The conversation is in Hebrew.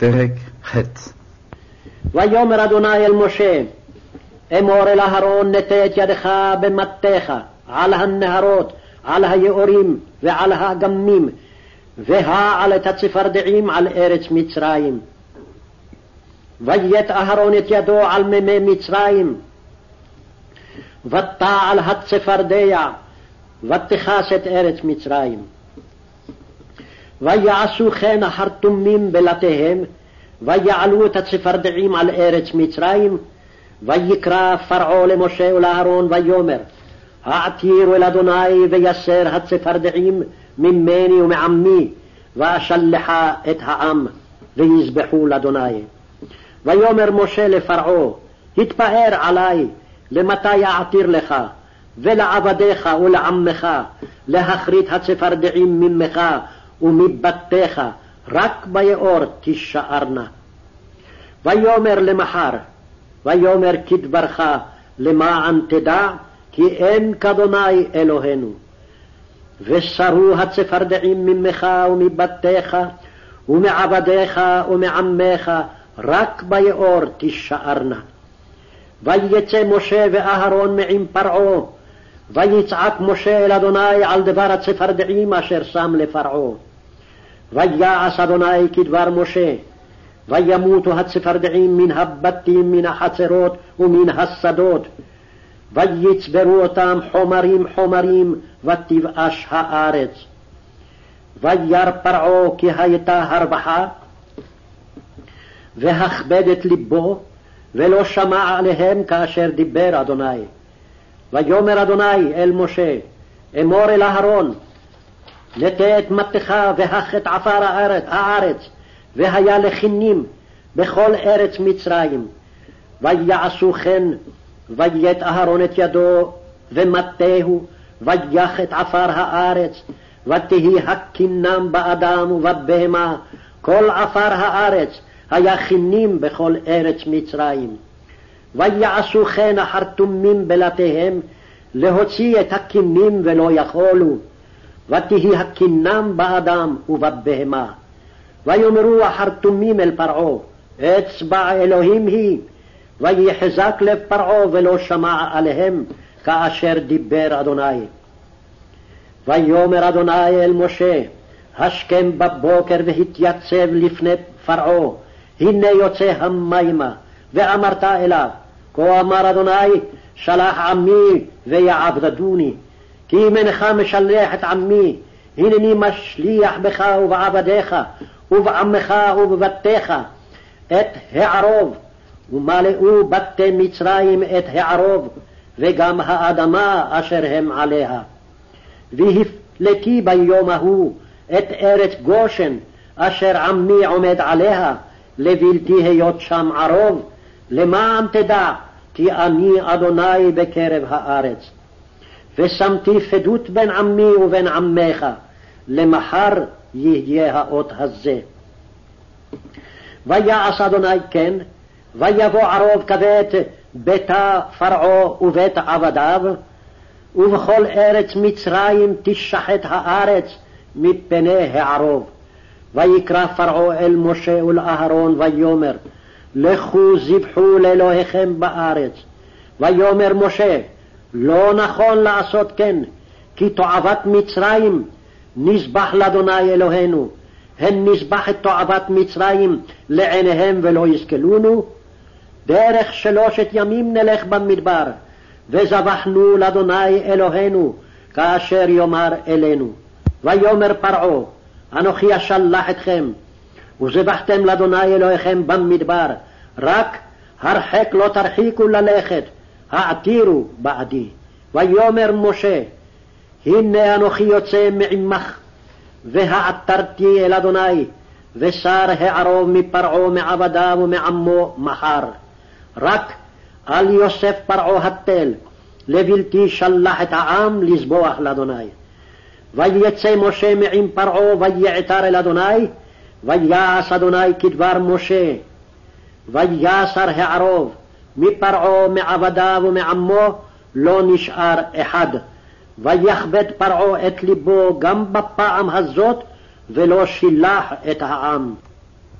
פרק ח' ויאמר אדוני אל משה, אמור אל אהרון נטה את ידך במטתך על הנהרות, על היאורים ועל האגמים, והעל את הצפרדעים על ארץ מצרים. ויית אהרון את ידו על מימי מצרים, ותעל הצפרדע, ותכס את ארץ מצרים. ויעשו כן החרטומים בלתיהם, ויעלו את הצפרדעים על ארץ מצרים, ויקרא פרעה למשה ולאהרון ויאמר, העתירו אל אדוני ויסר הצפרדעים ממני ומעמי, ואשלחה את העם, ויזבחו לאדוני. ויאמר משה לפרעה, התפאר עלי, למתי אעתיר לך, ולעבדיך ולעמך, להכרית הצפרדעים ממך ומבתיך, רק ביאור תישארנה. ויאמר למחר, ויאמר כדברך, למען תדע, כי אין כאדוני אלוהינו. ושרו הצפרדעים ממך ומבתיך, ומעבדיך ומעמך, רק ביאור תישארנה. ויצא משה ואהרון מעם פרעה, ויצעק משה אל אדוני על דבר הצפרדעים אשר שם לפרעה. ויעש אדוני כדבר משה, וימותו הצפרדעים מן הבתים, מן החצרות ומן השדות, ויצברו אותם חומרים חומרים, ותבאש הארץ. וירא פרעה כי הייתה הרווחה, והכבד את לבו, ולא שמע עליהם כאשר דיבר אדוני. ויאמר אדוני אל משה, אמור אל אהרון, נטה את מטך והך את עפר הארץ, והיה לכינים בכל ארץ מצרים. ויעשו כן, ויית אהרון את ידו ומטהו, ויח את עפר הארץ, ותהי הכינם באדם ובבהמה, כל עפר הארץ היה כינים בכל ארץ מצרים. ויעשו כן החרטומים בלתיהם, להוציא את הכינים ולא יכולו. ותהי הקינם באדם ובבהמה. ויאמרו החרטומים אל פרעה, אצבע אלוהים היא, ויחזק לב פרעה ולא שמע עליהם, כאשר דיבר אדוני. ויאמר אדוני אל משה, השכם בבוקר והתייצב לפני פרעה, הנה יוצא המימה, ואמרת אליו, כה אמר אדוני, שלח עמי ויעבדדוני. כי אם אינך משלח את עמי, הנני משליח בך ובעבדיך, ובעמך ובבתיך, את הערוב, ומלאו בתי מצרים את הערוב, וגם האדמה אשר הם עליה. והפלתי ביום ההוא את ארץ גושן, אשר עמי עומד עליה, לבלתי היות שם ערוב, למען תדע כי אני אדוני בקרב הארץ. ושמתי פדות בין עמי ובין עמך, למחר יהיה האות הזה. ויעש אדוני כן, ויבוא ערוב כבית ביתה פרעה ובית עבדיו, ובכל ארץ מצרים תשחט הארץ מפני הערוב. ויקרא פרעה אל משה ולאהרון ויאמר, לכו זבחו לאלוהיכם בארץ. ויאמר משה, לא נכון לעשות כן, כי תועבת מצרים נזבח לאדוני אלוהינו, הן נזבח את תועבת מצרים לעיניהם ולא יסכלונו? דרך שלושת ימים נלך במדבר, וזבחנו לאדוני אלוהינו, כאשר יאמר אלינו. ויאמר פרעה, אנוכי אשלח אתכם, וזבחתם לאדוני אלוהיכם במדבר, רק הרחק לא תרחיקו ללכת, העתירו בעדי. ויאמר משה, הנה אנוכי יוצא מעמך, והעתרתי אל אדוני, ושר הערוב מפרעה מעבדיו ומעמו מחר. רק אל יוסף פרעה התל, לבלתי שלח את העם לזבוח לאדוני. ויצא משה מעם פרעה ויעתר אל אדוני, ויעש אדוני כדבר משה. ויסר הערוב, מפרעה, מעבדיו ומעמו, לא נשאר אחד. ויכבד פרעה את ליבו גם בפעם הזאת, ולא שילח את העם.